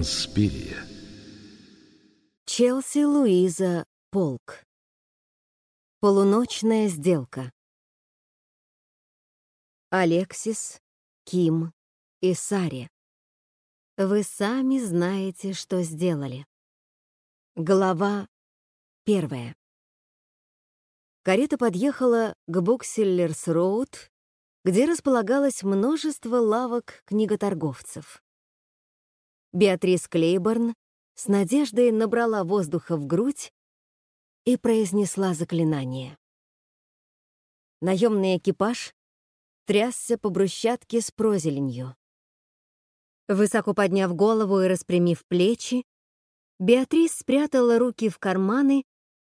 Инспирия. Челси Луиза Полк. Полуночная сделка. Алексис, Ким и Саре. Вы сами знаете, что сделали. Глава первая. Карета подъехала к Букселлерс-Роуд, где располагалось множество лавок книготорговцев. Беатрис Клейборн с надеждой набрала воздуха в грудь и произнесла заклинание. Наемный экипаж трясся по брусчатке с прозеленью. Высоко подняв голову и распрямив плечи, Беатрис спрятала руки в карманы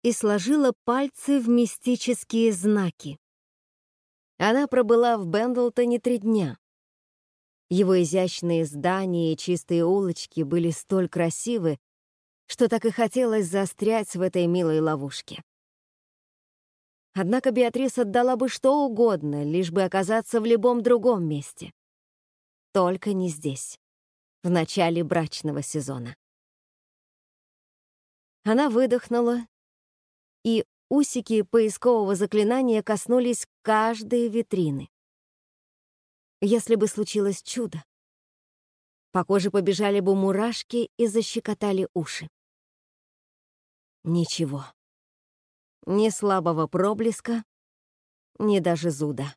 и сложила пальцы в мистические знаки. Она пробыла в Бендлтоне три дня. Его изящные здания и чистые улочки были столь красивы, что так и хотелось застрять в этой милой ловушке. Однако Беатрис отдала бы что угодно, лишь бы оказаться в любом другом месте. Только не здесь, в начале брачного сезона. Она выдохнула, и усики поискового заклинания коснулись каждой витрины. Если бы случилось чудо, по коже побежали бы мурашки и защекотали уши. Ничего. Ни слабого проблеска, ни даже зуда.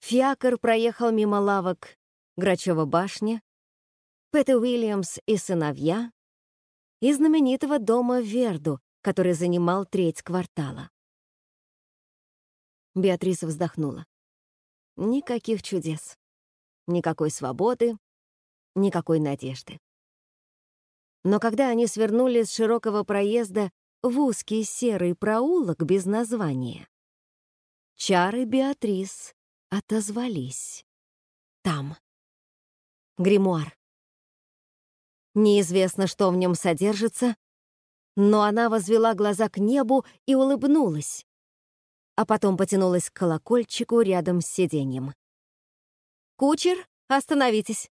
Фиакр проехал мимо лавок Грачева башня, Пэт Уильямс и сыновья и знаменитого дома Верду, который занимал треть квартала. Беатриса вздохнула. Никаких чудес, никакой свободы, никакой надежды. Но когда они свернули с широкого проезда в узкий серый проулок без названия, чары Беатрис отозвались. Там. Гримуар. Неизвестно, что в нем содержится, но она возвела глаза к небу и улыбнулась, а потом потянулась к колокольчику рядом с сиденьем. «Кучер, остановитесь!»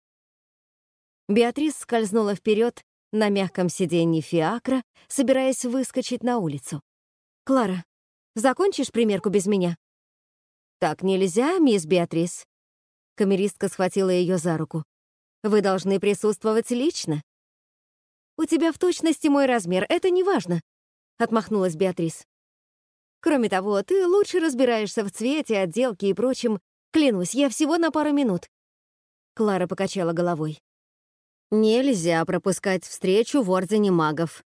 Беатрис скользнула вперед на мягком сиденье фиакра, собираясь выскочить на улицу. «Клара, закончишь примерку без меня?» «Так нельзя, мисс Беатрис». Камеристка схватила ее за руку. «Вы должны присутствовать лично». «У тебя в точности мой размер, это не важно», — отмахнулась Беатрис. «Кроме того, ты лучше разбираешься в цвете, отделке и прочем. Клянусь, я всего на пару минут». Клара покачала головой. Нельзя пропускать встречу в Ордене магов.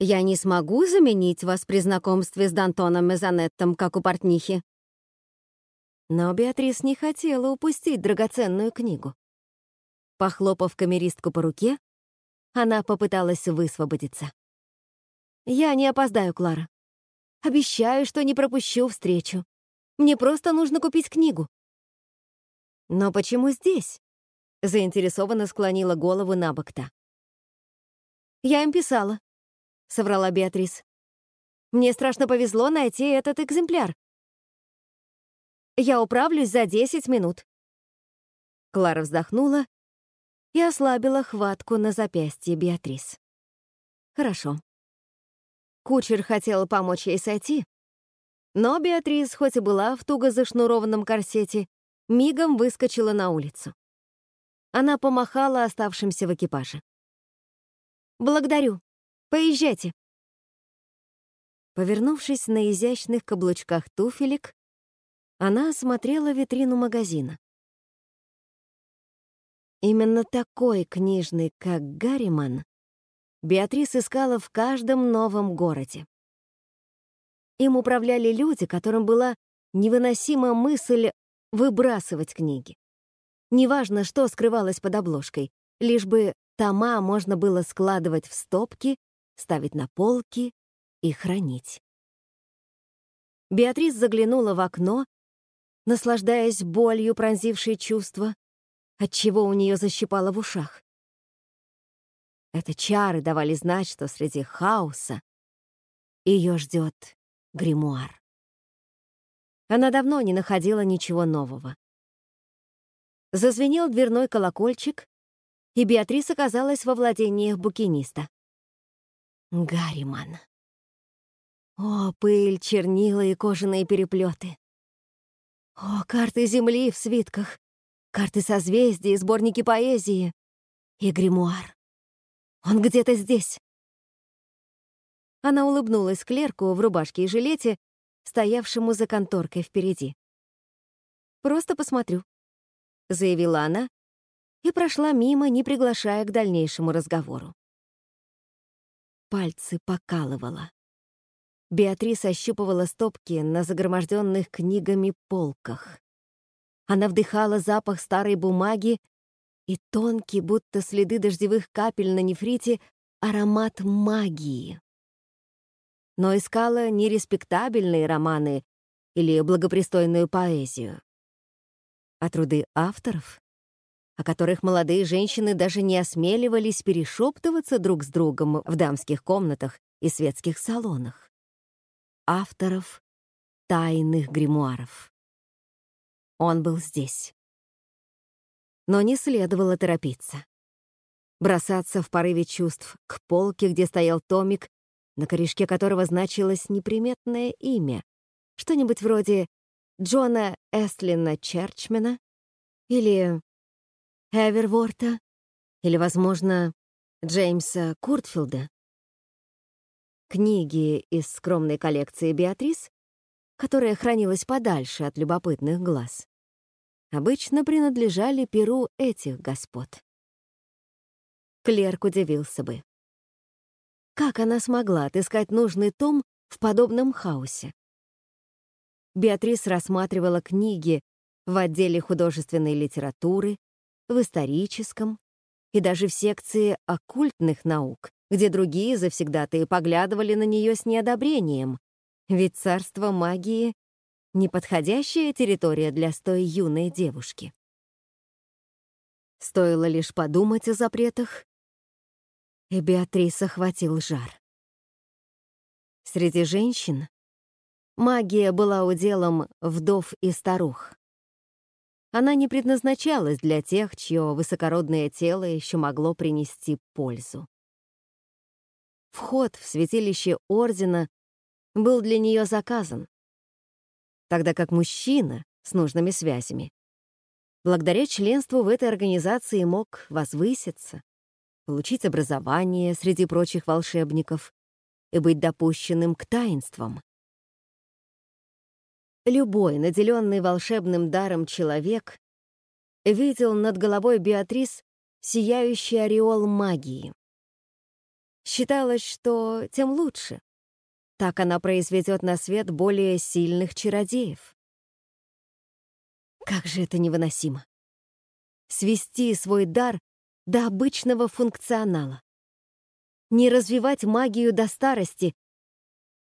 Я не смогу заменить вас при знакомстве с Д'Антоном Мезонеттом, как у портнихи. Но Беатрис не хотела упустить драгоценную книгу. Похлопав камеристку по руке, она попыталась высвободиться. «Я не опоздаю, Клара. Обещаю, что не пропущу встречу. Мне просто нужно купить книгу». «Но почему здесь?» заинтересованно склонила голову на бок та. «Я им писала», — соврала Беатрис. «Мне страшно повезло найти этот экземпляр. Я управлюсь за десять минут». Клара вздохнула и ослабила хватку на запястье Беатрис. «Хорошо». Кучер хотел помочь ей сойти, но Беатрис, хоть и была в туго зашнурованном корсете, мигом выскочила на улицу. Она помахала оставшимся в экипаже. «Благодарю. Поезжайте». Повернувшись на изящных каблучках туфелек, она осмотрела витрину магазина. Именно такой книжный, как Гарриман, Беатрис искала в каждом новом городе. Им управляли люди, которым была невыносима мысль выбрасывать книги. Неважно, что скрывалось под обложкой, лишь бы тома можно было складывать в стопки, ставить на полки и хранить. Беатрис заглянула в окно, наслаждаясь болью, пронзившей чувства, отчего у нее защипало в ушах. Это чары давали знать, что среди хаоса ее ждет гримуар. Она давно не находила ничего нового. Зазвенел дверной колокольчик, и Беатрис оказалась во владениях букиниста. Гарриман. О, пыль, чернила и кожаные переплеты. О, карты Земли в свитках, карты созвездий, сборники поэзии и гримуар. Он где-то здесь. Она улыбнулась клерку в рубашке и жилете, стоявшему за конторкой впереди. «Просто посмотрю», — заявила она и прошла мимо, не приглашая к дальнейшему разговору. Пальцы покалывала. Беатрис ощупывала стопки на загроможденных книгами полках. Она вдыхала запах старой бумаги и тонкий, будто следы дождевых капель на нефрите, аромат магии но искала не респектабельные романы или благопристойную поэзию, а труды авторов, о которых молодые женщины даже не осмеливались перешептываться друг с другом в дамских комнатах и светских салонах. Авторов тайных гримуаров. Он был здесь. Но не следовало торопиться. Бросаться в порыве чувств к полке, где стоял томик на корешке которого значилось неприметное имя, что-нибудь вроде Джона Эстлина Черчмена или Эверворта или, возможно, Джеймса Куртфилда. Книги из скромной коллекции Беатрис, которая хранилась подальше от любопытных глаз, обычно принадлежали перу этих господ. Клерк удивился бы. Как она смогла отыскать нужный том в подобном хаосе? Беатрис рассматривала книги в отделе художественной литературы, в историческом и даже в секции оккультных наук, где другие завсегдатые поглядывали на нее с неодобрением, ведь царство магии — неподходящая территория для столь юной девушки. Стоило лишь подумать о запретах, и Беатрис охватил жар. Среди женщин магия была уделом вдов и старух. Она не предназначалась для тех, чье высокородное тело еще могло принести пользу. Вход в святилище Ордена был для нее заказан, тогда как мужчина с нужными связями благодаря членству в этой организации мог возвыситься, получить образование среди прочих волшебников и быть допущенным к таинствам. Любой, наделенный волшебным даром человек, видел над головой Беатрис сияющий ореол магии. Считалось, что тем лучше. Так она произведет на свет более сильных чародеев. Как же это невыносимо! Свести свой дар до обычного функционала. Не развивать магию до старости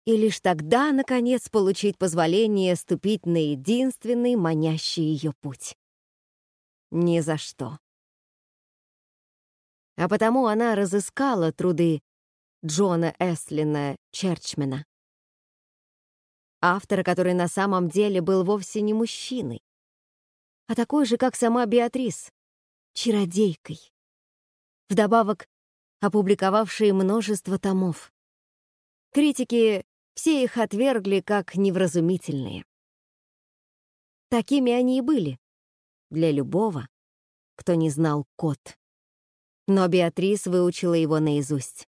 и лишь тогда, наконец, получить позволение ступить на единственный манящий ее путь. Ни за что. А потому она разыскала труды Джона Эслина Черчмена, автора, который на самом деле был вовсе не мужчиной, а такой же, как сама Беатрис, чародейкой вдобавок опубликовавшие множество томов. Критики все их отвергли как невразумительные. Такими они и были для любого, кто не знал код. Но Беатрис выучила его наизусть.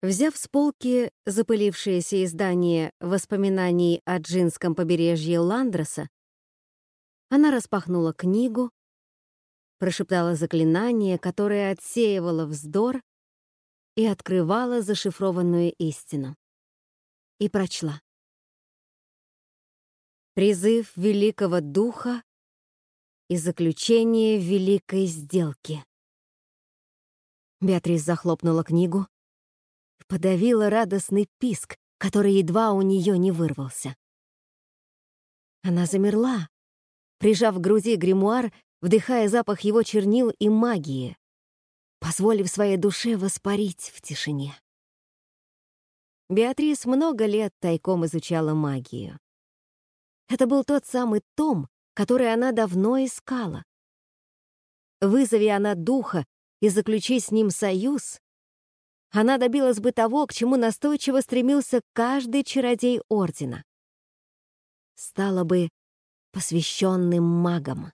Взяв с полки запылившееся издание воспоминаний о джинском побережье Ландроса, она распахнула книгу прошептала заклинание, которое отсеивало вздор и открывало зашифрованную истину. И прочла. Призыв Великого Духа и заключение Великой Сделки. Беатрис захлопнула книгу подавила радостный писк, который едва у нее не вырвался. Она замерла, прижав к груди гримуар вдыхая запах его чернил и магии, позволив своей душе воспарить в тишине. Беатрис много лет тайком изучала магию. Это был тот самый том, который она давно искала. Вызови она духа и заключить с ним союз, она добилась бы того, к чему настойчиво стремился каждый чародей Ордена. Стала бы посвященным магом.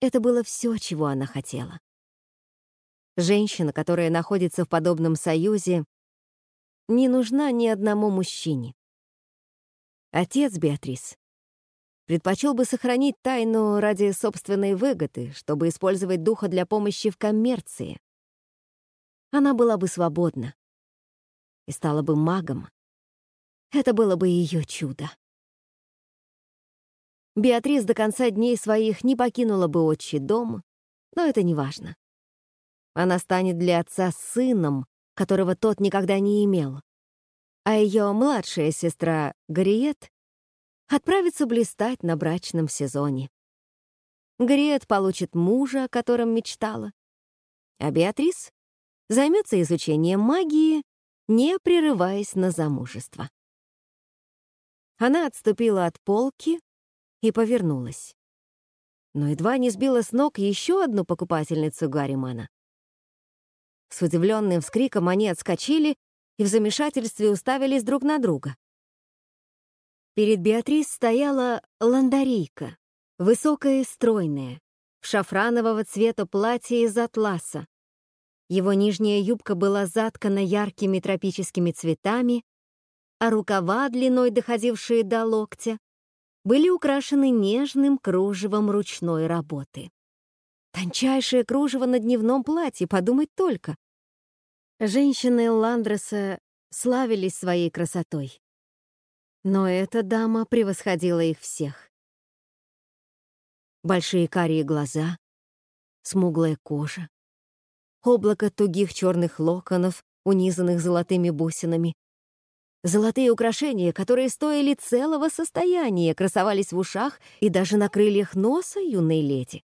Это было все, чего она хотела. Женщина, которая находится в подобном союзе, не нужна ни одному мужчине. Отец Беатрис предпочел бы сохранить тайну ради собственной выгоды, чтобы использовать духа для помощи в коммерции. Она была бы свободна и стала бы магом. Это было бы ее чудо. Беатрис до конца дней своих не покинула бы отчий дом, но это не важно. Она станет для отца сыном, которого тот никогда не имел. А ее младшая сестра Гарриет отправится блистать на брачном сезоне. Гарриет получит мужа, о котором мечтала, а Беатрис займется изучением магии, не прерываясь на замужество. Она отступила от полки и повернулась. Но едва не сбила с ног еще одну покупательницу Гарримана. С удивленным вскриком они отскочили и в замешательстве уставились друг на друга. Перед Беатрис стояла ландарийка, высокая и стройная, в шафранового цвета платье из атласа. Его нижняя юбка была заткана яркими тропическими цветами, а рукава, длиной доходившие до локтя, были украшены нежным кружевом ручной работы. Тончайшее кружево на дневном платье, подумать только. Женщины Ландреса славились своей красотой. Но эта дама превосходила их всех. Большие карие глаза, смуглая кожа, облако тугих черных локонов, унизанных золотыми бусинами, Золотые украшения, которые стоили целого состояния, красовались в ушах и даже на крыльях носа юной леди.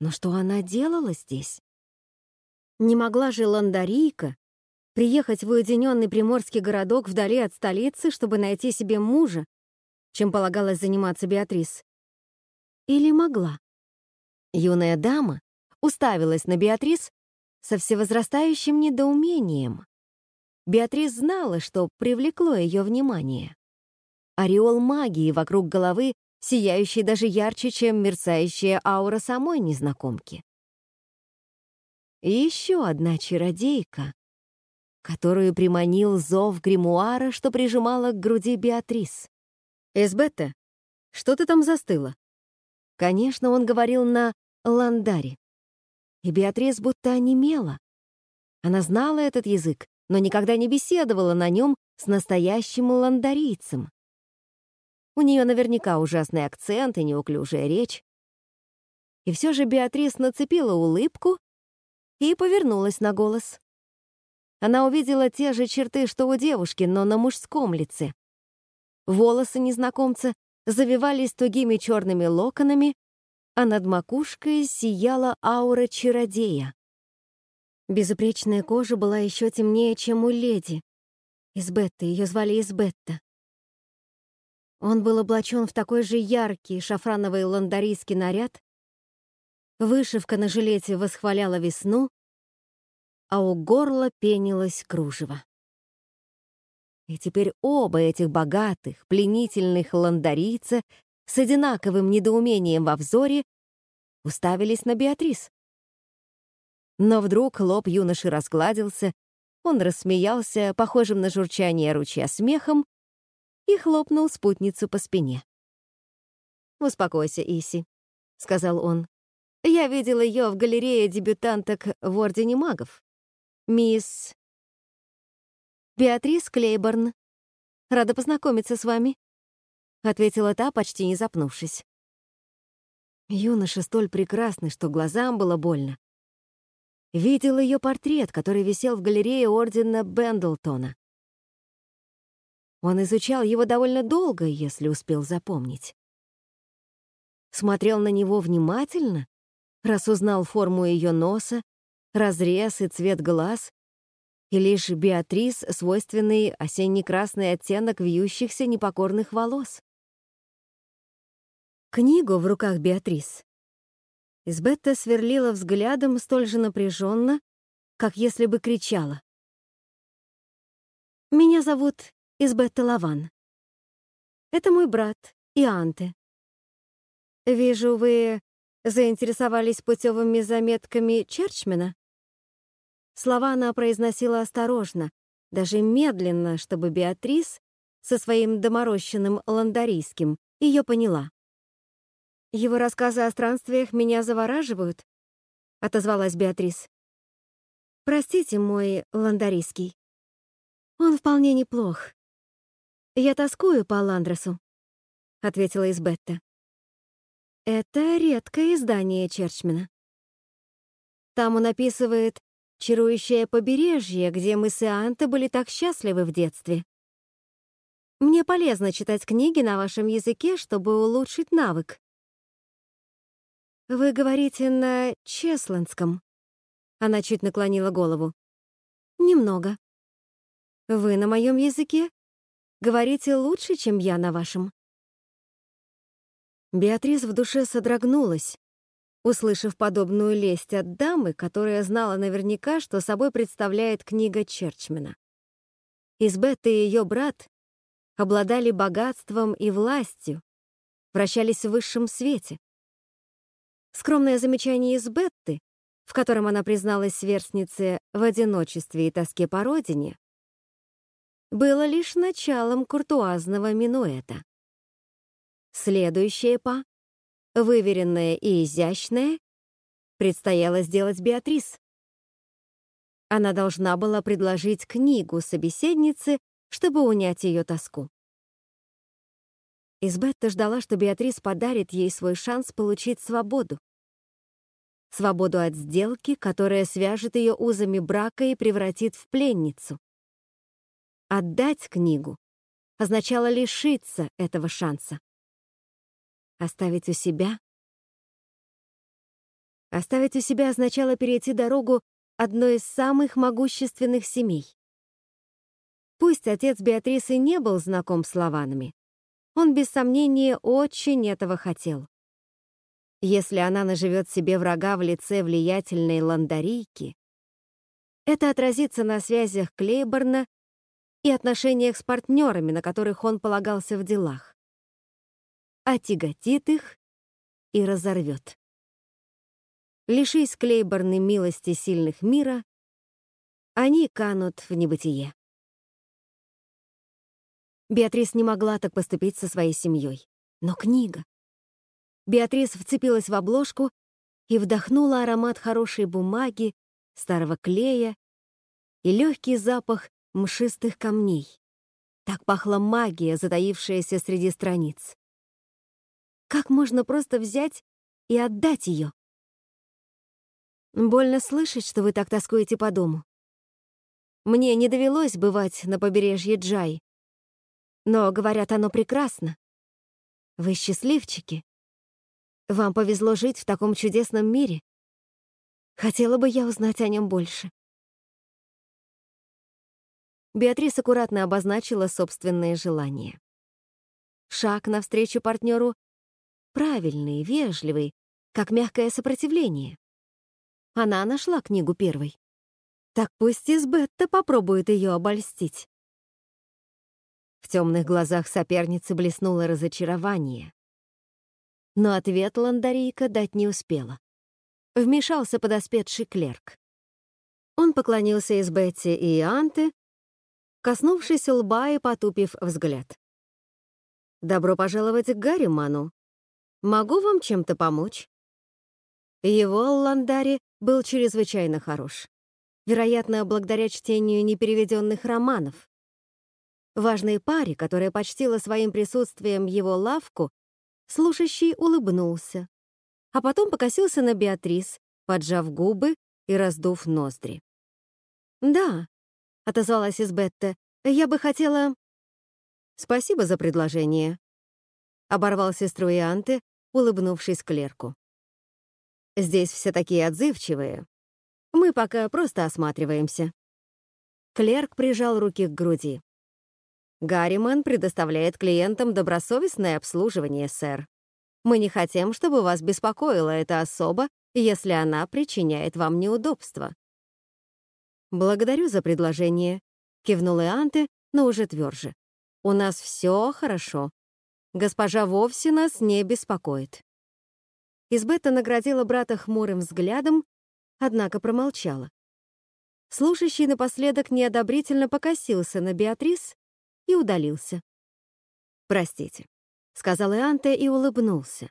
Но что она делала здесь? Не могла же Ландарийка приехать в уединенный приморский городок вдали от столицы, чтобы найти себе мужа, чем полагалось заниматься Беатрис? Или могла? Юная дама уставилась на Беатрис со всевозрастающим недоумением. Беатрис знала, что привлекло ее внимание. Ореол магии вокруг головы, сияющий даже ярче, чем мерцающая аура самой незнакомки. И еще одна чародейка, которую приманил зов гримуара, что прижимала к груди Беатрис. «Эсбетта, что ты там застыла?» Конечно, он говорил на ландаре. И Беатрис будто онемела. Она знала этот язык, но никогда не беседовала на нем с настоящим ландарийцем. У нее наверняка ужасный акцент и неуклюжая речь. И все же Беатрис нацепила улыбку и повернулась на голос. Она увидела те же черты, что у девушки, но на мужском лице. Волосы незнакомца завивались тугими черными локонами, а над макушкой сияла аура чародея. Безупречная кожа была еще темнее, чем у леди. Избетта, ее звали Избетта. Он был облачен в такой же яркий шафрановый ландарийский наряд. Вышивка на жилете восхваляла весну, а у горла пенилось кружево. И теперь оба этих богатых, пленительных ландарийца с одинаковым недоумением во взоре уставились на Беатрис. Но вдруг лоб юноши разгладился, он рассмеялся, похожим на журчание ручья смехом, и хлопнул спутницу по спине. «Успокойся, Иси», — сказал он. «Я видел ее в галерее дебютанток в Ордене магов. Мисс... Беатрис Клейборн. Рада познакомиться с вами», — ответила та, почти не запнувшись. Юноша столь прекрасный, что глазам было больно видел ее портрет, который висел в галерее Ордена Бендлтона. Он изучал его довольно долго, если успел запомнить. Смотрел на него внимательно, раз узнал форму ее носа, разрез и цвет глаз, и лишь Беатрис свойственный осенне-красный оттенок вьющихся непокорных волос. Книгу в руках Беатрис Избетта сверлила взглядом столь же напряженно, как если бы кричала. «Меня зовут Избетта Лаван. Это мой брат Ианте. Вижу, вы заинтересовались путевыми заметками Черчмена?» Слова она произносила осторожно, даже медленно, чтобы Беатрис со своим доморощенным ландарийским ее поняла. «Его рассказы о странствиях меня завораживают», — отозвалась Беатрис. «Простите, мой ландарийский. Он вполне неплох. Я тоскую по Ландросу», — ответила Избетта. Это редкое издание Черчмена. Там он описывает чарующее побережье, где мы с Ианте были так счастливы в детстве. Мне полезно читать книги на вашем языке, чтобы улучшить навык. Вы говорите на чесландском. Она чуть наклонила голову. Немного. Вы на моем языке говорите лучше, чем я на вашем. Беатрис в душе содрогнулась, услышав подобную лесть от дамы, которая знала наверняка, что собой представляет книга Черчмена. Избет и ее брат обладали богатством и властью, вращались в высшем свете. Скромное замечание из Бетты, в котором она призналась сверстнице в одиночестве и тоске по родине, было лишь началом куртуазного минуэта. Следующее па, выверенное и изящное, предстояло сделать Беатрис. Она должна была предложить книгу собеседнице, чтобы унять ее тоску. Избетта ждала, что Беатрис подарит ей свой шанс получить свободу. Свободу от сделки, которая свяжет ее узами брака и превратит в пленницу. Отдать книгу означало лишиться этого шанса. Оставить у себя? Оставить у себя означало перейти дорогу одной из самых могущественных семей. Пусть отец Беатрисы не был знаком с Лаванами, он без сомнения очень этого хотел. Если она наживет себе врага в лице влиятельной ландарийки, это отразится на связях Клейборна и отношениях с партнерами, на которых он полагался в делах отяготит их и разорвет. Лишись Клейборны милости сильных мира, они канут в небытие. Беатрис не могла так поступить со своей семьей. Но книга. Беатрис вцепилась в обложку и вдохнула аромат хорошей бумаги, старого клея и легкий запах мшистых камней. Так пахла магия, затаившаяся среди страниц. Как можно просто взять и отдать ее? Больно слышать, что вы так тоскуете по дому. Мне не довелось бывать на побережье Джай, но, говорят, оно прекрасно. Вы счастливчики. Вам повезло жить в таком чудесном мире. Хотела бы я узнать о нем больше. Беатрис аккуратно обозначила собственные желания. Шаг навстречу партнеру правильный, вежливый, как мягкое сопротивление. Она нашла книгу первой. Так пусть Избетта попробует ее обольстить. В темных глазах соперницы блеснуло разочарование. Но ответ Ландарийка дать не успела. Вмешался подоспевший клерк. Он поклонился Избетте и Анте, коснувшись лба и потупив взгляд. «Добро пожаловать к Гарриману», Могу вам чем-то помочь?» Его Ландари был чрезвычайно хорош. Вероятно, благодаря чтению непереведенных романов. Важной паре, которая почтила своим присутствием его лавку, слушающий улыбнулся, а потом покосился на Беатрис, поджав губы и раздув ноздри. «Да», — отозвалась Избетта, — «я бы хотела...» «Спасибо за предложение», — оборвал сестру Ианте, улыбнувшись клерку. «Здесь все такие отзывчивые. Мы пока просто осматриваемся». Клерк прижал руки к груди. «Гарриман предоставляет клиентам добросовестное обслуживание, сэр. Мы не хотим, чтобы вас беспокоила эта особа, если она причиняет вам неудобства. «Благодарю за предложение», — кивнул Ианте, но уже тверже. «У нас все хорошо. Госпожа вовсе нас не беспокоит». Избетта наградила брата хмурым взглядом, однако промолчала. Слушающий напоследок неодобрительно покосился на Беатрис и удалился. «Простите», — сказал Ианте и улыбнулся.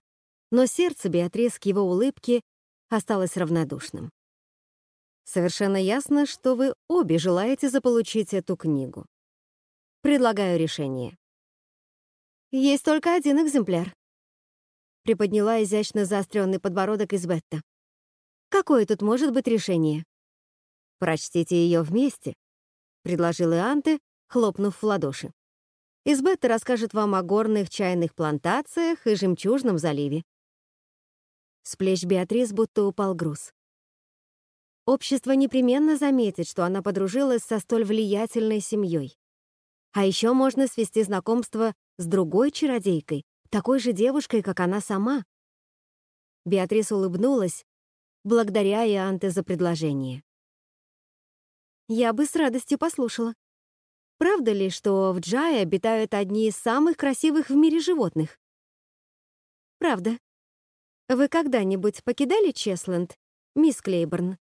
Но сердце Беатрис к его улыбке осталось равнодушным. Совершенно ясно, что вы обе желаете заполучить эту книгу. Предлагаю решение. Есть только один экземпляр. Приподняла изящно заостренный подбородок Избетта. Какое тут может быть решение? Прочтите ее вместе, предложил Ианте, хлопнув в ладоши. Избетта расскажет вам о горных чайных плантациях и жемчужном заливе. С плеч Беатрис будто упал груз. Общество непременно заметит, что она подружилась со столь влиятельной семьей. А еще можно свести знакомство с другой чародейкой, такой же девушкой, как она сама. Беатрис улыбнулась, благодаря Ианте за предложение. Я бы с радостью послушала. Правда ли, что в Джае обитают одни из самых красивых в мире животных? Правда. Вы когда-нибудь покидали Чесленд, мисс Клейборн?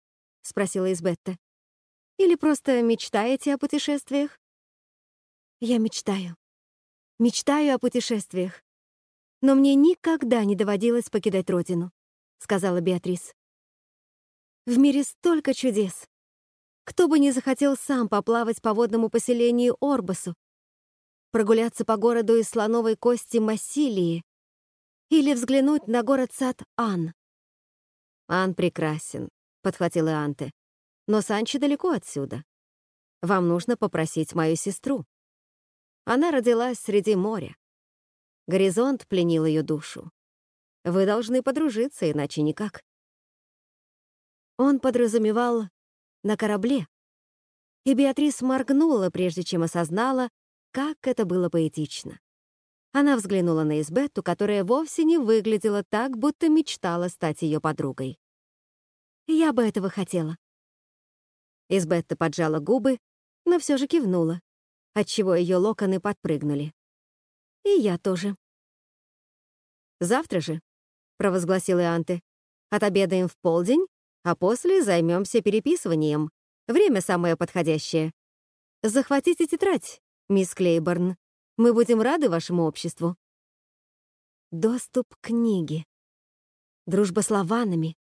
— спросила Избетта. «Или просто мечтаете о путешествиях?» «Я мечтаю. Мечтаю о путешествиях. Но мне никогда не доводилось покидать родину», — сказала Беатрис. «В мире столько чудес. Кто бы не захотел сам поплавать по водному поселению Орбасу, прогуляться по городу из слоновой кости Массилии или взглянуть на город-сад Ан. Ан прекрасен, подхватил Анте. Но Санчи далеко отсюда. Вам нужно попросить мою сестру. Она родилась среди моря. Горизонт пленил ее душу. Вы должны подружиться, иначе никак. Он подразумевал на корабле. И Беатрис моргнула, прежде чем осознала, как это было поэтично. Она взглянула на Избетту, которая вовсе не выглядела так, будто мечтала стать ее подругой. Я бы этого хотела. Избетта поджала губы, но все же кивнула, отчего ее локоны подпрыгнули. И я тоже. «Завтра же», — провозгласил Ианте, «отобедаем в полдень, а после займемся переписыванием. Время самое подходящее. Захватите тетрадь, мисс Клейборн. Мы будем рады вашему обществу». Доступ к книге. Дружба с лаванами.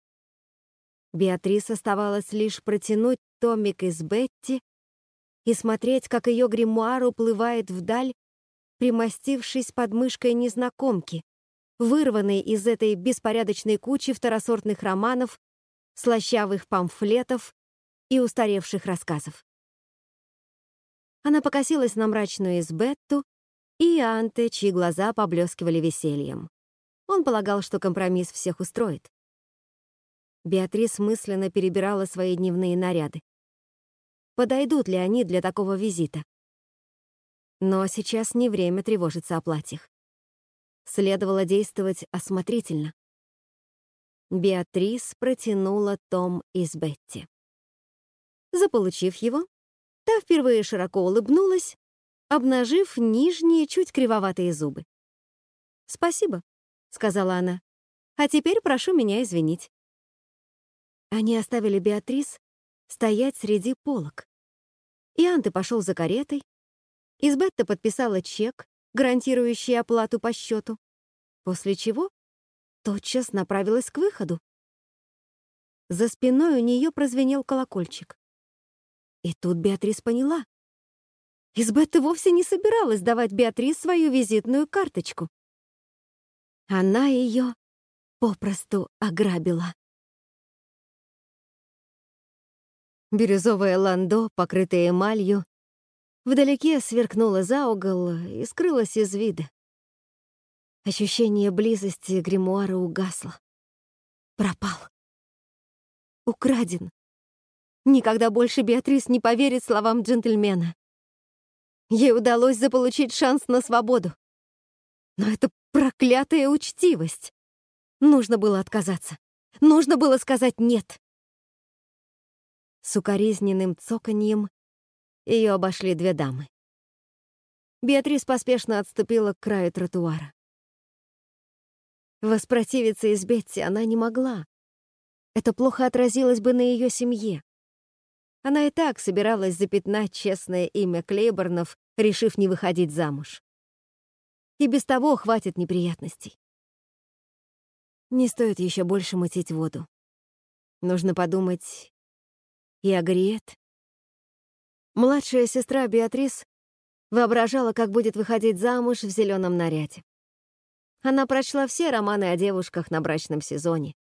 Беатрис оставалось лишь протянуть томик из Бетти и смотреть, как ее гримуар уплывает вдаль, примостившись под мышкой незнакомки, вырванной из этой беспорядочной кучи второсортных романов, слащавых памфлетов и устаревших рассказов. Она покосилась на мрачную Избетту и Анте, чьи глаза поблескивали весельем. Он полагал, что компромисс всех устроит. Беатрис мысленно перебирала свои дневные наряды. Подойдут ли они для такого визита? Но сейчас не время тревожиться о платьях. Следовало действовать осмотрительно. Беатрис протянула том из Бетти. Заполучив его, та впервые широко улыбнулась, обнажив нижние, чуть кривоватые зубы. «Спасибо», — сказала она. «А теперь прошу меня извинить». Они оставили Беатрис стоять среди полок. Ианте пошел за каретой. Избетта подписала чек, гарантирующий оплату по счету, после чего тотчас направилась к выходу. За спиной у нее прозвенел колокольчик. И тут Беатрис поняла. Избетта вовсе не собиралась давать Беатрис свою визитную карточку. Она ее попросту ограбила. Бирюзовое ландо, покрытое эмалью, вдалеке сверкнуло за угол и скрылось из вида. Ощущение близости гримуара угасло. Пропал. Украден. Никогда больше Беатрис не поверит словам джентльмена. Ей удалось заполучить шанс на свободу. Но это проклятая учтивость. Нужно было отказаться. Нужно было сказать «нет». С укоризненным цоканьем ее обошли две дамы. Беатрис поспешно отступила к краю тротуара. Воспротивиться из Бетти она не могла. Это плохо отразилось бы на ее семье. Она и так собиралась запятнать честное имя Клейборнов, решив не выходить замуж. И без того хватит неприятностей. Не стоит еще больше мутить воду. Нужно подумать и о Гриет. Младшая сестра Беатрис воображала, как будет выходить замуж в зеленом наряде. Она прочла все романы о девушках на брачном сезоне,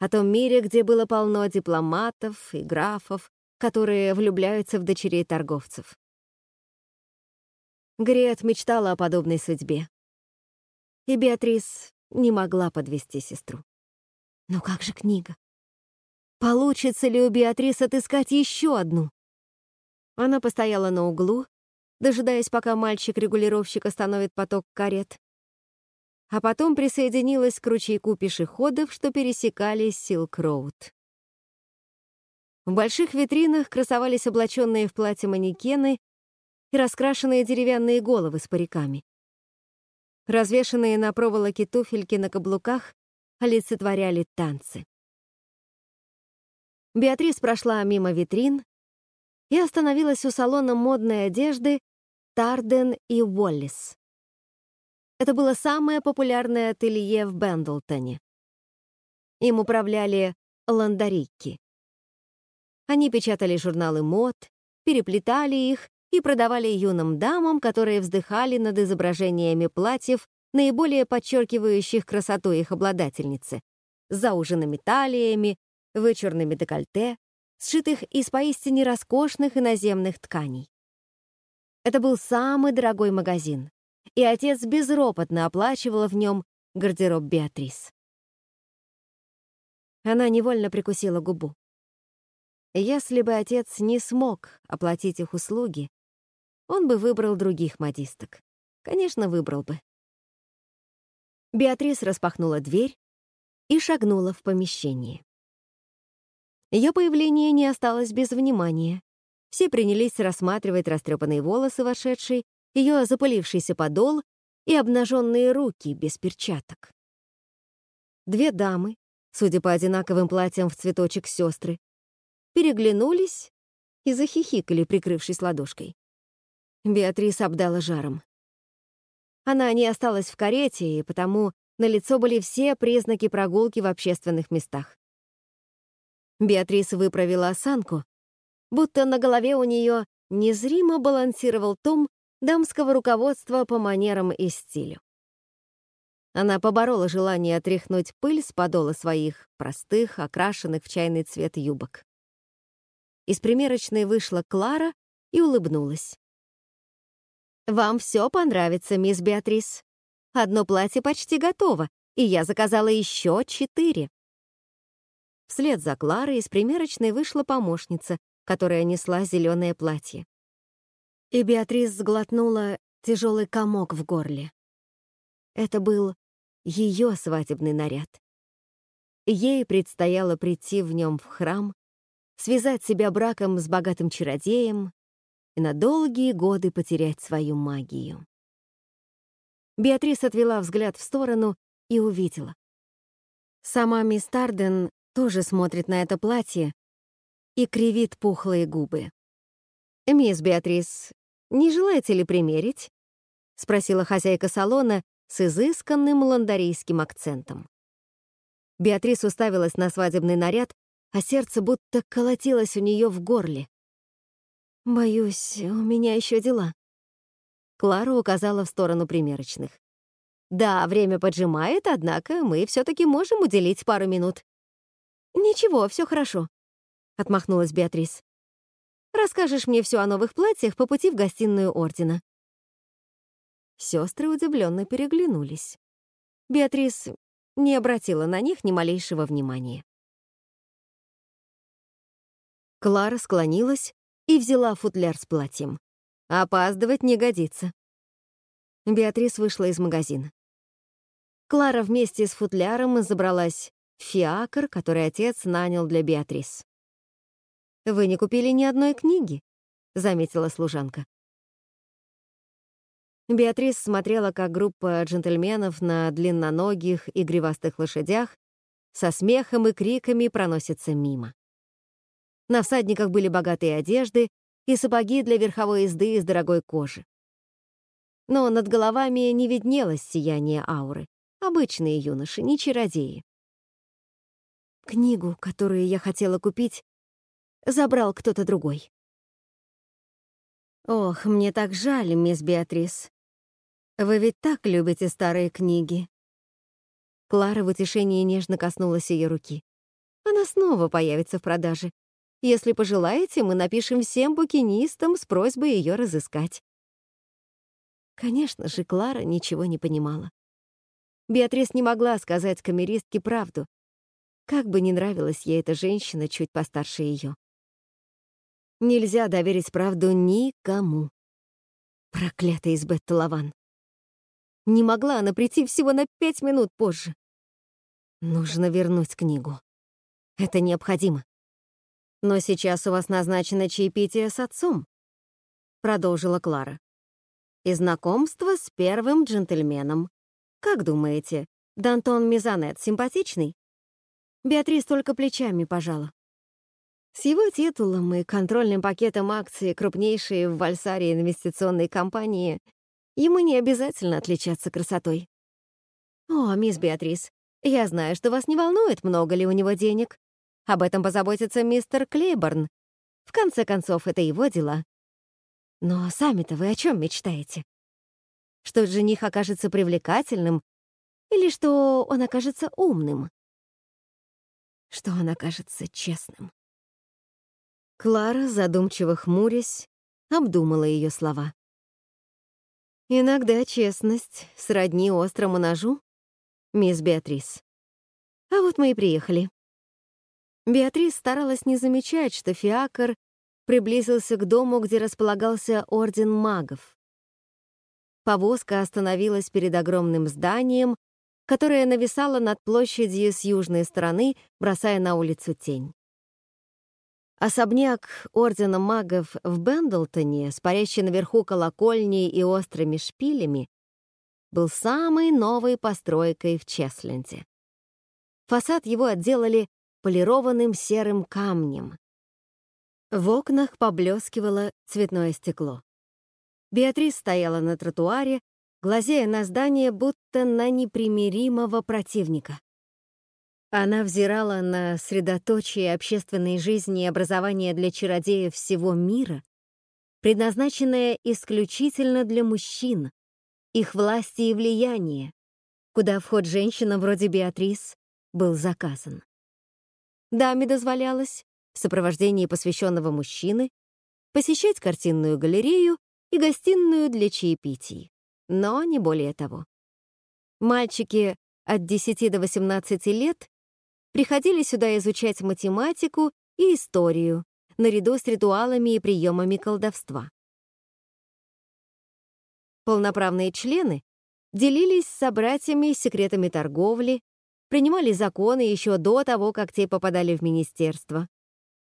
о том мире, где было полно дипломатов и графов, которые влюбляются в дочерей торговцев. Гриет мечтала о подобной судьбе. И Беатрис не могла подвести сестру. Но как же книга? Получится ли у Беатрис отыскать еще одну? Она постояла на углу, дожидаясь, пока мальчик-регулировщик остановит поток карет, а потом присоединилась к ручейку пешеходов, что пересекали Силк-Роуд. В больших витринах красовались облаченные в платье манекены и раскрашенные деревянные головы с париками. Развешенные на проволоке туфельки на каблуках олицетворяли танцы. Беатрис прошла мимо витрин и остановилась у салона модной одежды Тарден и Уоллис. Это было самое популярное ателье в Бендлтоне. Им управляли ландарикки. Они печатали журналы мод, переплетали их и продавали юным дамам, которые вздыхали над изображениями платьев, наиболее подчеркивающих красоту их обладательницы, зауженными талиями, вычурными декольте, сшитых из поистине роскошных иноземных тканей. Это был самый дорогой магазин, и отец безропотно оплачивал в нем гардероб Беатрис. Она невольно прикусила губу. Если бы отец не смог оплатить их услуги, он бы выбрал других модисток. Конечно, выбрал бы. Беатрис распахнула дверь и шагнула в помещение. Ее появление не осталось без внимания. Все принялись рассматривать растрепанные волосы вошедшей, ее запылившийся подол и обнаженные руки без перчаток. Две дамы, судя по одинаковым платьям в цветочек сестры, переглянулись и захихикали, прикрывшись ладошкой. Беатрис обдала жаром. Она не осталась в карете, и потому на лицо были все признаки прогулки в общественных местах. Беатрис выправила осанку, будто на голове у нее незримо балансировал том дамского руководства по манерам и стилю. Она поборола желание отряхнуть пыль с подола своих простых, окрашенных в чайный цвет юбок. Из примерочной вышла Клара и улыбнулась. «Вам все понравится, мисс Беатрис. Одно платье почти готово, и я заказала еще четыре». Вслед за Кларой из примерочной вышла помощница, которая несла зеленое платье. И Беатрис сглотнула тяжелый комок в горле. Это был ее свадебный наряд. Ей предстояло прийти в нем в храм, связать себя браком с богатым чародеем и на долгие годы потерять свою магию. Беатрис отвела взгляд в сторону и увидела. Сама мисс Тарден тоже смотрит на это платье и кривит пухлые губы. «Мисс Беатрис, не желаете ли примерить?» — спросила хозяйка салона с изысканным ландарийским акцентом. Беатрис уставилась на свадебный наряд, а сердце будто колотилось у нее в горле. «Боюсь, у меня еще дела». Клара указала в сторону примерочных. «Да, время поджимает, однако мы все-таки можем уделить пару минут». «Ничего, все хорошо», — отмахнулась Беатрис. «Расскажешь мне все о новых платьях по пути в гостиную Ордена». Сестры удивленно переглянулись. Беатрис не обратила на них ни малейшего внимания. Клара склонилась и взяла футляр с платьем. Опаздывать не годится. Беатрис вышла из магазина. Клара вместе с футляром забралась фиакр, который отец нанял для Беатрис. «Вы не купили ни одной книги», — заметила служанка. Беатрис смотрела, как группа джентльменов на длинноногих и гривастых лошадях со смехом и криками проносится мимо. На всадниках были богатые одежды и сапоги для верховой езды из дорогой кожи. Но над головами не виднелось сияние ауры. Обычные юноши, не чародеи. Книгу, которую я хотела купить, забрал кто-то другой. Ох, мне так жаль, мисс Беатрис. Вы ведь так любите старые книги. Клара в утешении нежно коснулась ее руки. Она снова появится в продаже. Если пожелаете, мы напишем всем букинистам с просьбой ее разыскать. Конечно же, Клара ничего не понимала. Беатрис не могла сказать камеристке правду, как бы ни нравилась ей эта женщина чуть постарше ее. Нельзя доверить правду никому. Проклятый Избет Лаван. Не могла она прийти всего на пять минут позже. Нужно вернуть книгу. Это необходимо. Но сейчас у вас назначено чаепитие с отцом, продолжила Клара. И знакомство с первым джентльменом. Как думаете, Дантон Мизанет симпатичный? Беатрис только плечами пожала. С его титулом и контрольным пакетом акций крупнейшей в Вальсаре инвестиционной компании Ему не обязательно отличаться красотой. «О, мисс Беатрис, я знаю, что вас не волнует, много ли у него денег. Об этом позаботится мистер Клейборн. В конце концов, это его дела. Но сами-то вы о чем мечтаете? Что жених окажется привлекательным или что он окажется умным? Что он окажется честным? Клара, задумчиво хмурясь, обдумала ее слова. Иногда честность сродни острому ножу, мисс Беатрис. А вот мы и приехали. Беатрис старалась не замечать, что Фиакр приблизился к дому, где располагался Орден магов. Повозка остановилась перед огромным зданием, которое нависало над площадью с южной стороны, бросая на улицу тень. Особняк Ордена магов в Бендлтоне, с парящей наверху колокольней и острыми шпилями, был самой новой постройкой в Чесленде. Фасад его отделали полированным серым камнем. В окнах поблескивало цветное стекло. Беатрис стояла на тротуаре, глазея на здание, будто на непримиримого противника. Она взирала на средоточие общественной жизни и образования для чародеев всего мира, предназначенное исключительно для мужчин, их власти и влияния, куда вход женщинам вроде Беатрис был заказан. Даме дозволялось, в сопровождении посвященного мужчины, посещать картинную галерею и гостиную для чаепитий, но не более того. Мальчики от 10 до 18 лет приходили сюда изучать математику и историю, наряду с ритуалами и приемами колдовства. Полноправные члены делились с собратьями секретами торговли, принимали законы еще до того, как те попадали в министерство,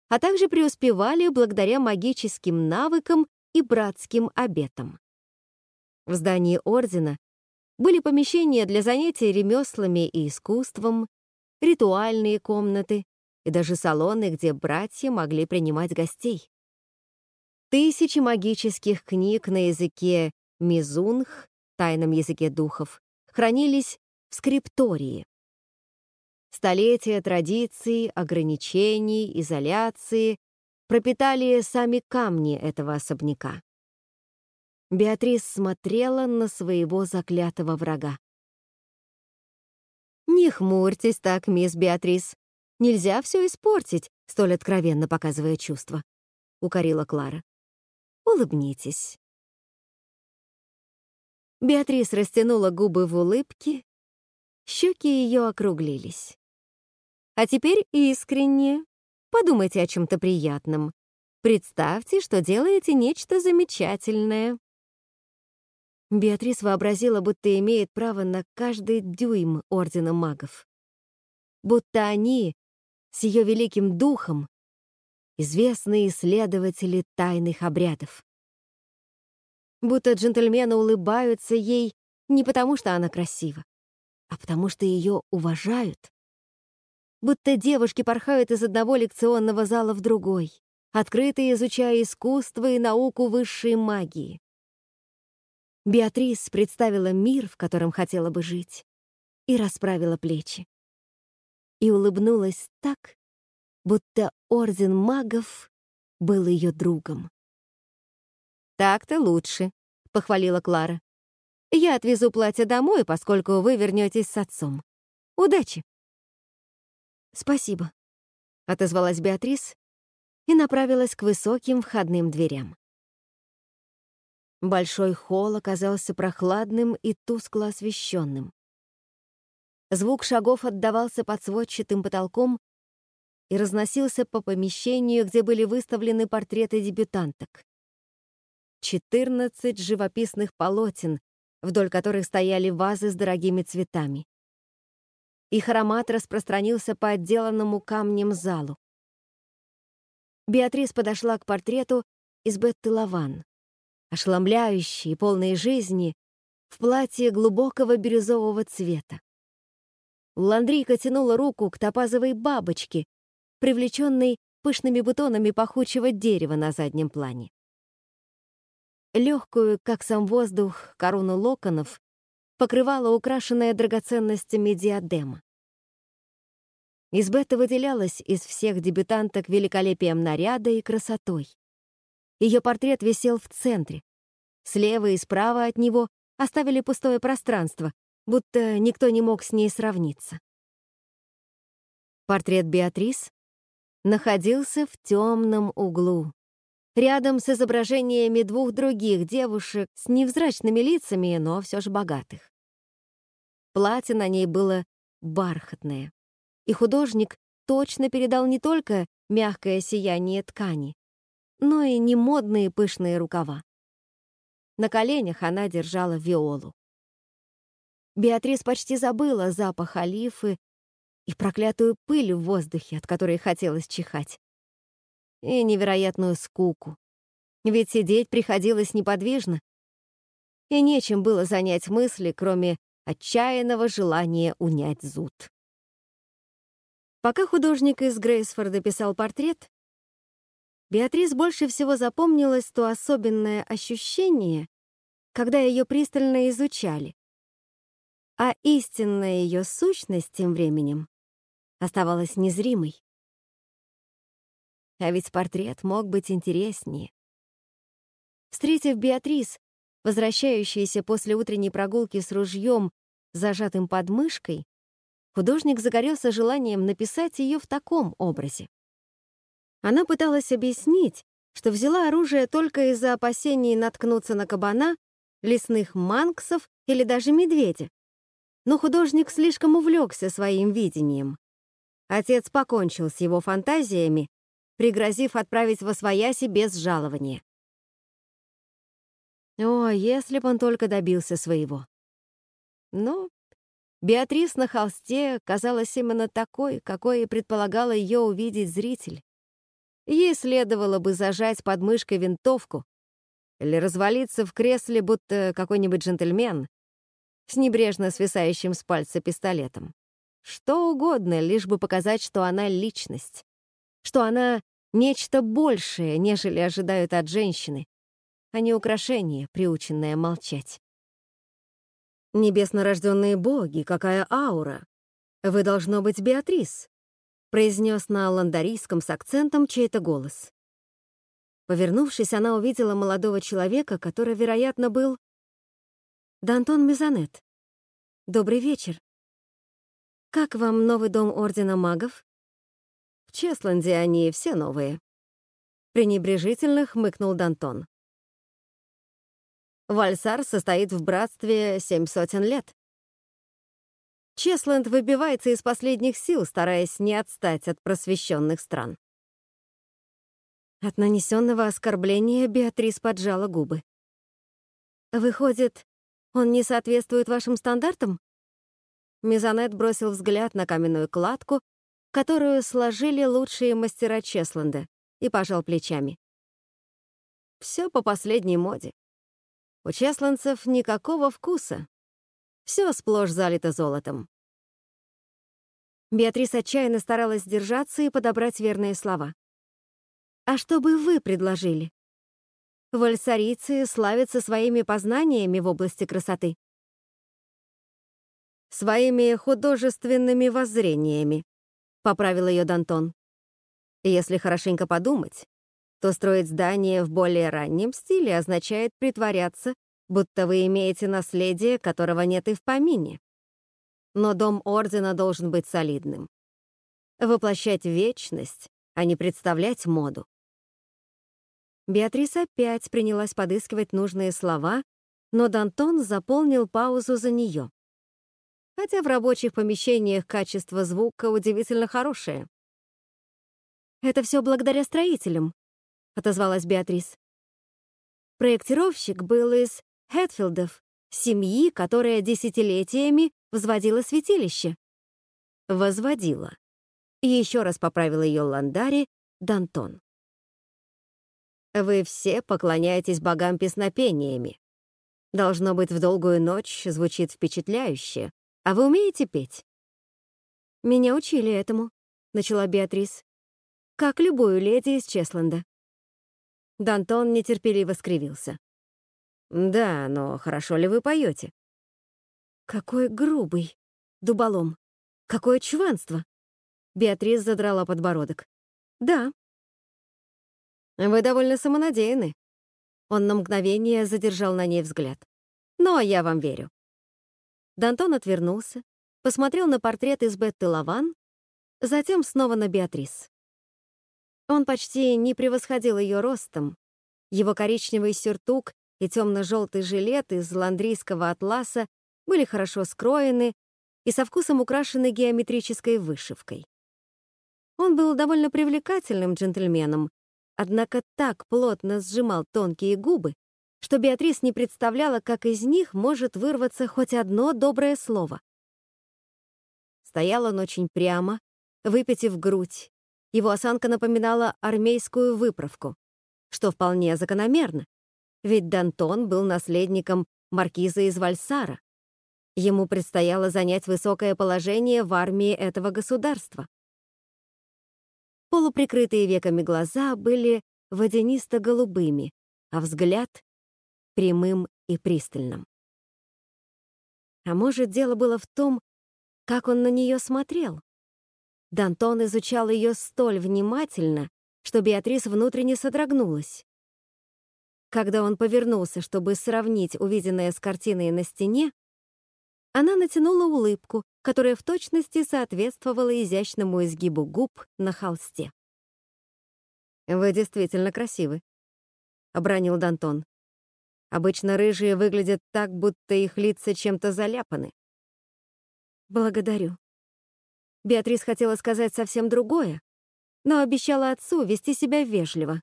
а также преуспевали благодаря магическим навыкам и братским обетам. В здании ордена были помещения для занятий ремеслами и искусством, ритуальные комнаты и даже салоны, где братья могли принимать гостей. Тысячи магических книг на языке мизунх, тайном языке духов, хранились в скриптории. Столетия традиций, ограничений, изоляции пропитали сами камни этого особняка. Беатрис смотрела на своего заклятого врага. «Не хмурьтесь так, мисс Беатрис. Нельзя все испортить, столь откровенно показывая чувства», — укорила Клара. «Улыбнитесь». Беатрис растянула губы в улыбке, щеки ее округлились. «А теперь искренне. Подумайте о чем-то приятном. Представьте, что делаете нечто замечательное. Беатрис вообразила, будто имеет право на каждый дюйм Ордена магов. будто они с ее великим духом известные исследователи тайных обрядов. Будто джентльмены улыбаются ей не потому, что она красива, а потому что ее уважают. Будто девушки порхают из одного лекционного зала в другой, открыто изучая искусство и науку высшей магии. Беатрис представила мир, в котором хотела бы жить, и расправила плечи. И улыбнулась так, будто Орден магов был ее другом. «Так-то лучше», — похвалила Клара. «Я отвезу платье домой, поскольку вы вернетесь с отцом. Удачи!» «Спасибо», — отозвалась Беатрис и направилась к высоким входным дверям. Большой холл оказался прохладным и тускло освещенным. Звук шагов отдавался под сводчатым потолком и разносился по помещению, где были выставлены портреты дебютанток. 14 живописных полотен, вдоль которых стояли вазы с дорогими цветами. Их аромат распространился по отделанному камнем залу. Беатрис подошла к портрету из Бетты Лаван ошеломляющие, полные жизни, в платье глубокого бирюзового цвета. Ландрика тянула руку к топазовой бабочке, привлеченной пышными бутонами пахучего дерева на заднем плане. Легкую, как сам воздух, корону локонов покрывала украшенная драгоценностями диадема. Избетта выделялась из всех дебютанток великолепием наряда и красотой. Ее портрет висел в центре. Слева и справа от него оставили пустое пространство, будто никто не мог с ней сравниться. Портрет Беатрис находился в темном углу, рядом с изображениями двух других девушек с невзрачными лицами, но все же богатых. Платье на ней было бархатное, и художник точно передал не только мягкое сияние ткани, но и немодные пышные рукава. На коленях она держала виолу. Беатрис почти забыла запах олифы и проклятую пыль в воздухе, от которой хотелось чихать. И невероятную скуку. Ведь сидеть приходилось неподвижно, и нечем было занять мысли, кроме отчаянного желания унять зуд. Пока художник из Грейсфорда писал портрет, Беатрис больше всего запомнилось то особенное ощущение, когда ее пристально изучали. А истинная ее сущность тем временем оставалась незримой. А ведь портрет мог быть интереснее. Встретив Беатрис, возвращающейся после утренней прогулки с ружьем, зажатым под мышкой, художник загорелся желанием написать ее в таком образе. Она пыталась объяснить, что взяла оружие только из-за опасений наткнуться на кабана, лесных манксов или даже медведя. Но художник слишком увлекся своим видением. Отец покончил с его фантазиями, пригрозив отправить во свояси без жалования. О, если бы он только добился своего. Но Беатрис на холсте казалась именно такой, какой и предполагала ее увидеть зритель. Ей следовало бы зажать под мышкой винтовку или развалиться в кресле, будто какой-нибудь джентльмен с небрежно свисающим с пальца пистолетом. Что угодно, лишь бы показать, что она личность, что она нечто большее, нежели ожидают от женщины, а не украшение, приученное молчать. Небесно рожденные боги, какая аура! Вы должно быть Беатрис, произнес на ландарийском с акцентом чей-то голос. Повернувшись, она увидела молодого человека, который, вероятно, был Д'Антон Мезонет. «Добрый вечер. Как вам новый дом Ордена Магов?» «В Чесланде они все новые», — пренебрежительно хмыкнул Д'Антон. Вальсар состоит в братстве семь сотен лет. Чесленд выбивается из последних сил, стараясь не отстать от просвещенных стран. От нанесенного оскорбления Беатрис поджала губы. «Выходит, он не соответствует вашим стандартам?» Мизанет бросил взгляд на каменную кладку, которую сложили лучшие мастера Чесланда, и пожал плечами. Все по последней моде. У чесланцев никакого вкуса. Все сплошь залито золотом. Беатрис отчаянно старалась держаться и подобрать верные слова. «А что бы вы предложили?» Вальсарийцы славятся своими познаниями в области красоты. «Своими художественными воззрениями», — поправил ее Дантон. «Если хорошенько подумать, то строить здание в более раннем стиле означает притворяться, будто вы имеете наследие, которого нет и в помине. Но дом Ордена должен быть солидным. Воплощать вечность, а не представлять моду. Беатрис опять принялась подыскивать нужные слова, но Дантон заполнил паузу за нее. Хотя в рабочих помещениях качество звука удивительно хорошее. «Это все благодаря строителям», — отозвалась Беатрис. Проектировщик был из Хэтфилдов, семьи, которая десятилетиями возводила святилище. Возводила. Еще раз поправил ее Ландари Дантон. Вы все поклоняетесь богам песнопениями. Должно быть, в долгую ночь звучит впечатляюще. А вы умеете петь? Меня учили этому, начала Беатрис. Как любую леди из Чесленда. Дантон нетерпеливо скривился. Да, но хорошо ли вы поете? Какой грубый, дуболом. Какое чванство. Беатрис задрала подбородок. Да, вы довольно самонадеянны. Он на мгновение задержал на ней взгляд. Но я вам верю. Дантон отвернулся, посмотрел на портрет из Бетты Лаван, затем снова на Беатрис. Он почти не превосходил ее ростом. Его коричневый сюртук и темно-желтый жилет из ландрийского атласа были хорошо скроены и со вкусом украшены геометрической вышивкой. Он был довольно привлекательным джентльменом, однако так плотно сжимал тонкие губы, что Беатрис не представляла, как из них может вырваться хоть одно доброе слово. Стоял он очень прямо, выпитив грудь. Его осанка напоминала армейскую выправку, что вполне закономерно, ведь Дантон был наследником маркиза из Вальсара. Ему предстояло занять высокое положение в армии этого государства. Полуприкрытые веками глаза были водянисто-голубыми, а взгляд — прямым и пристальным. А может, дело было в том, как он на нее смотрел? Дантон изучал ее столь внимательно, что Беатрис внутренне содрогнулась. Когда он повернулся, чтобы сравнить увиденное с картиной на стене, она натянула улыбку, которая в точности соответствовала изящному изгибу губ на холсте. «Вы действительно красивы», — обронил Дантон. «Обычно рыжие выглядят так, будто их лица чем-то заляпаны». «Благодарю». Беатрис хотела сказать совсем другое, но обещала отцу вести себя вежливо.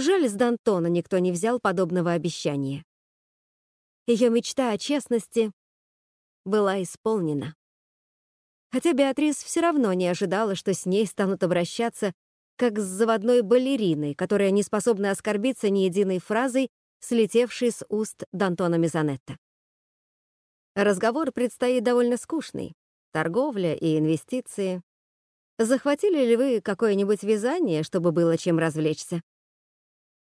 Жаль, с Дантона никто не взял подобного обещания. Ее мечта о честности была исполнена. Хотя Беатрис все равно не ожидала, что с ней станут обращаться как с заводной балериной, которая не способна оскорбиться ни единой фразой, слетевшей с уст Д'Антона Мизанетта. Разговор предстоит довольно скучный. Торговля и инвестиции. Захватили ли вы какое-нибудь вязание, чтобы было чем развлечься?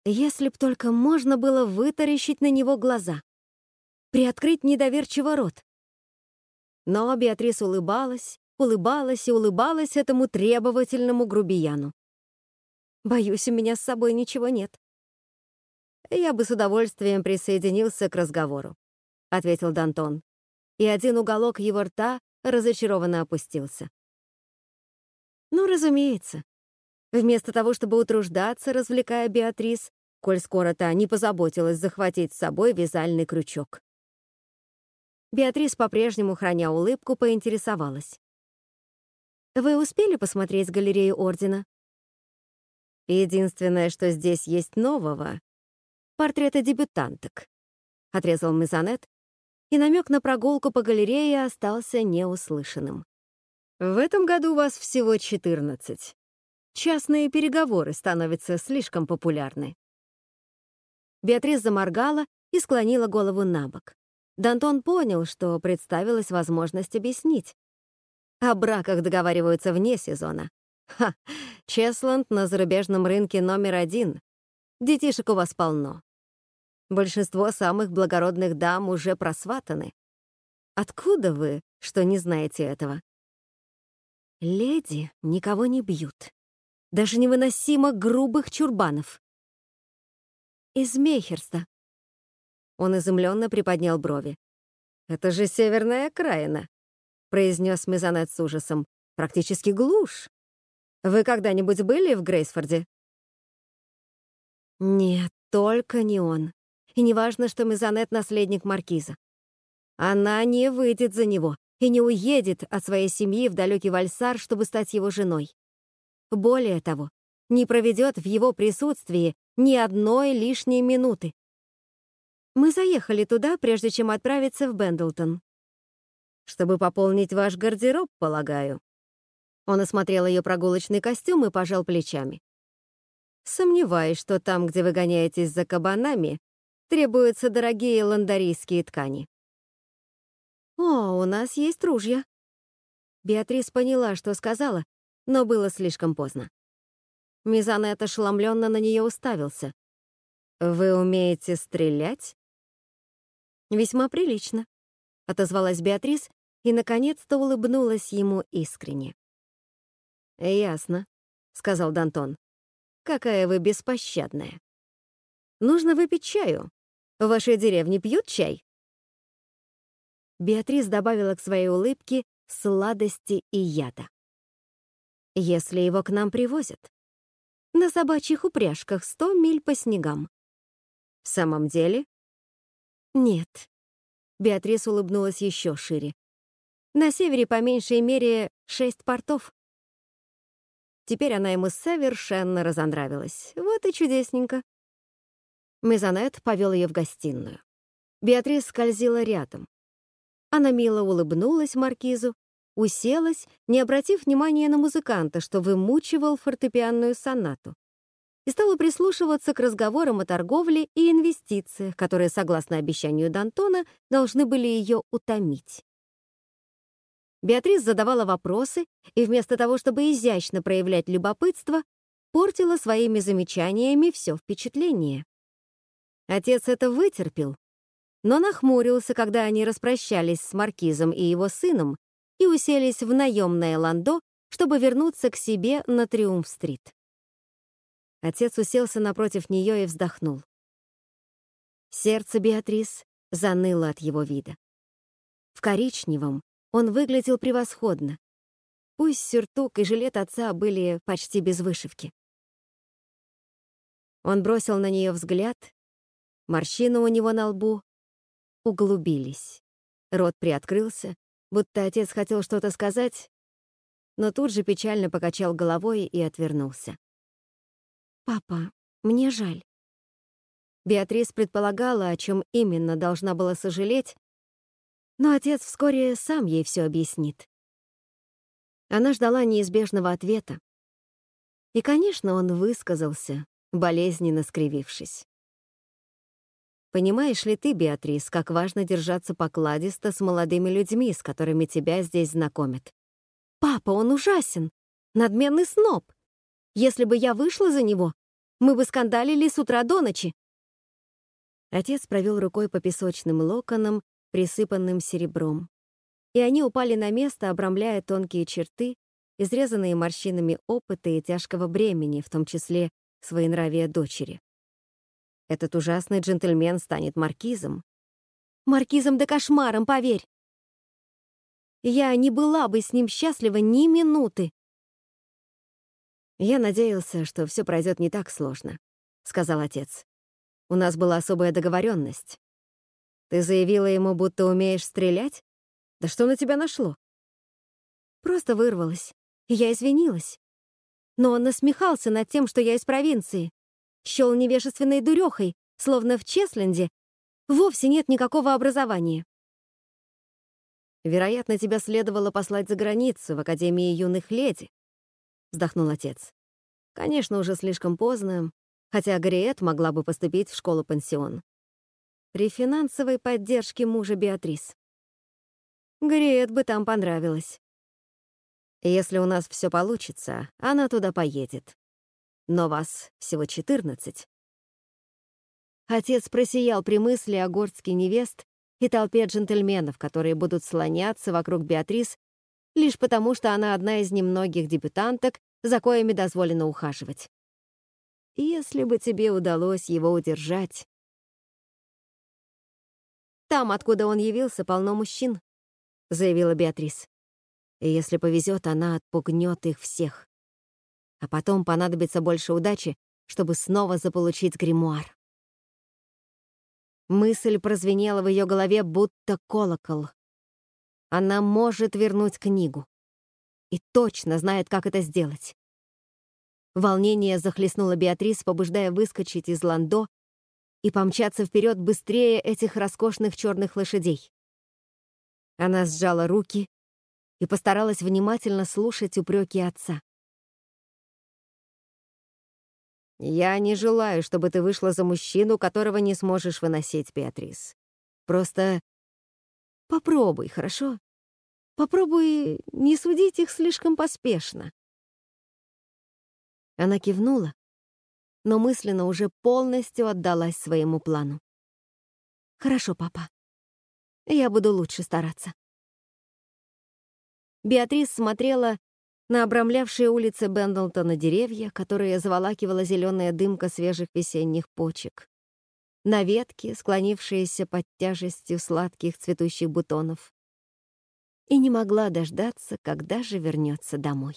Если б только можно было вытаращить на него глаза, приоткрыть недоверчиво рот, но Беатрис улыбалась, улыбалась и улыбалась этому требовательному грубияну. «Боюсь, у меня с собой ничего нет». «Я бы с удовольствием присоединился к разговору», — ответил Дантон, и один уголок его рта разочарованно опустился. «Ну, разумеется. Вместо того, чтобы утруждаться, развлекая Беатрис, коль скоро та не позаботилась захватить с собой вязальный крючок. Беатрис, по-прежнему храня улыбку, поинтересовалась. «Вы успели посмотреть галерею Ордена?» «Единственное, что здесь есть нового — портреты дебютанток», — отрезал Мезонет, и намек на прогулку по галерее остался неуслышанным. В этом году вас всего 14. Частные переговоры становятся слишком популярны. Беатрис заморгала и склонила голову на бок. Дантон понял, что представилась возможность объяснить. О браках договариваются вне сезона. Ха, Чесланд на зарубежном рынке номер один. Детишек у вас полно. Большинство самых благородных дам уже просватаны. Откуда вы, что не знаете этого? Леди никого не бьют. Даже невыносимо грубых чурбанов. Из Мейхерста. Он изумленно приподнял брови. «Это же северная окраина», — произнес Мезонет с ужасом. «Практически глушь. Вы когда-нибудь были в Грейсфорде?» Нет, только не он. И не важно, что Мезонет — наследник Маркиза. Она не выйдет за него и не уедет от своей семьи в далекий Вальсар, чтобы стать его женой. Более того, не проведет в его присутствии ни одной лишней минуты. Мы заехали туда, прежде чем отправиться в Бендлтон. Чтобы пополнить ваш гардероб, полагаю. Он осмотрел ее прогулочный костюм и пожал плечами. Сомневаюсь, что там, где вы гоняетесь за кабанами, требуются дорогие ландарийские ткани. О, у нас есть ружья. Беатрис поняла, что сказала, но было слишком поздно. Мизанет ошеломленно на нее уставился. «Вы умеете стрелять?» «Весьма прилично», — отозвалась Беатрис и, наконец-то, улыбнулась ему искренне. «Ясно», — сказал Дантон. «Какая вы беспощадная. Нужно выпить чаю. В вашей деревне пьют чай?» Беатрис добавила к своей улыбке сладости и яда. «Если его к нам привозят. На собачьих упряжках сто миль по снегам. В самом деле, «Нет». Беатрис улыбнулась еще шире. «На севере по меньшей мере шесть портов». Теперь она ему совершенно разонравилась. Вот и чудесненько. Мезонет повел ее в гостиную. Беатрис скользила рядом. Она мило улыбнулась маркизу, уселась, не обратив внимания на музыканта, что вымучивал фортепианную сонату и стала прислушиваться к разговорам о торговле и инвестициях, которые, согласно обещанию Д'Антона, должны были ее утомить. Беатрис задавала вопросы и вместо того, чтобы изящно проявлять любопытство, портила своими замечаниями все впечатление. Отец это вытерпел, но нахмурился, когда они распрощались с Маркизом и его сыном и уселись в наемное ландо, чтобы вернуться к себе на Триумф-стрит. Отец уселся напротив нее и вздохнул. Сердце Беатрис заныло от его вида. В коричневом он выглядел превосходно. Пусть сюртук и жилет отца были почти без вышивки. Он бросил на нее взгляд, морщины у него на лбу углубились. Рот приоткрылся, будто отец хотел что-то сказать, но тут же печально покачал головой и отвернулся. «Папа, мне жаль». Беатрис предполагала, о чем именно должна была сожалеть, но отец вскоре сам ей все объяснит. Она ждала неизбежного ответа. И, конечно, он высказался, болезненно скривившись. Понимаешь ли ты, Беатрис, как важно держаться покладисто с молодыми людьми, с которыми тебя здесь знакомят? Папа, он ужасен! Надменный сноб! Если бы я вышла за него, мы бы скандалили с утра до ночи. Отец провел рукой по песочным локонам, присыпанным серебром. И они упали на место, обрамляя тонкие черты, изрезанные морщинами опыта и тяжкого бремени, в том числе своенравия дочери. Этот ужасный джентльмен станет маркизом. Маркизом да кошмаром, поверь! Я не была бы с ним счастлива ни минуты. «Я надеялся, что все пройдет не так сложно», — сказал отец. «У нас была особая договоренность. Ты заявила ему, будто умеешь стрелять? Да что на тебя нашло?» Просто вырвалась, и я извинилась. Но он насмехался над тем, что я из провинции. Щел невежественной дурехой, словно в Чесленде вовсе нет никакого образования. Вероятно, тебя следовало послать за границу, в Академии юных леди, вздохнул отец. Конечно, уже слишком поздно, хотя Гриет могла бы поступить в школу-пансион. При финансовой поддержке мужа Беатрис. Гриет бы там понравилось. Если у нас все получится, она туда поедет. Но вас всего четырнадцать. Отец просиял при мысли о горстке невест и толпе джентльменов, которые будут слоняться вокруг Беатрис лишь потому, что она одна из немногих дебютанток, за коими дозволено ухаживать. Если бы тебе удалось его удержать... «Там, откуда он явился, полно мужчин», — заявила Беатрис. «И если повезет, она отпугнет их всех. А потом понадобится больше удачи, чтобы снова заполучить гримуар». Мысль прозвенела в ее голове, будто колокол. Она может вернуть книгу. И точно знает, как это сделать. Волнение захлестнуло Беатрис, побуждая выскочить из ландо и помчаться вперед быстрее этих роскошных черных лошадей. Она сжала руки и постаралась внимательно слушать упреки отца. «Я не желаю, чтобы ты вышла за мужчину, которого не сможешь выносить, Беатрис. Просто попробуй, хорошо? Попробуй не судить их слишком поспешно». Она кивнула, но мысленно уже полностью отдалась своему плану. «Хорошо, папа. Я буду лучше стараться». Беатрис смотрела на обрамлявшие улицы Бендлтона деревья, которые заволакивала зеленая дымка свежих весенних почек, на ветки, склонившиеся под тяжестью сладких цветущих бутонов, и не могла дождаться, когда же вернется домой.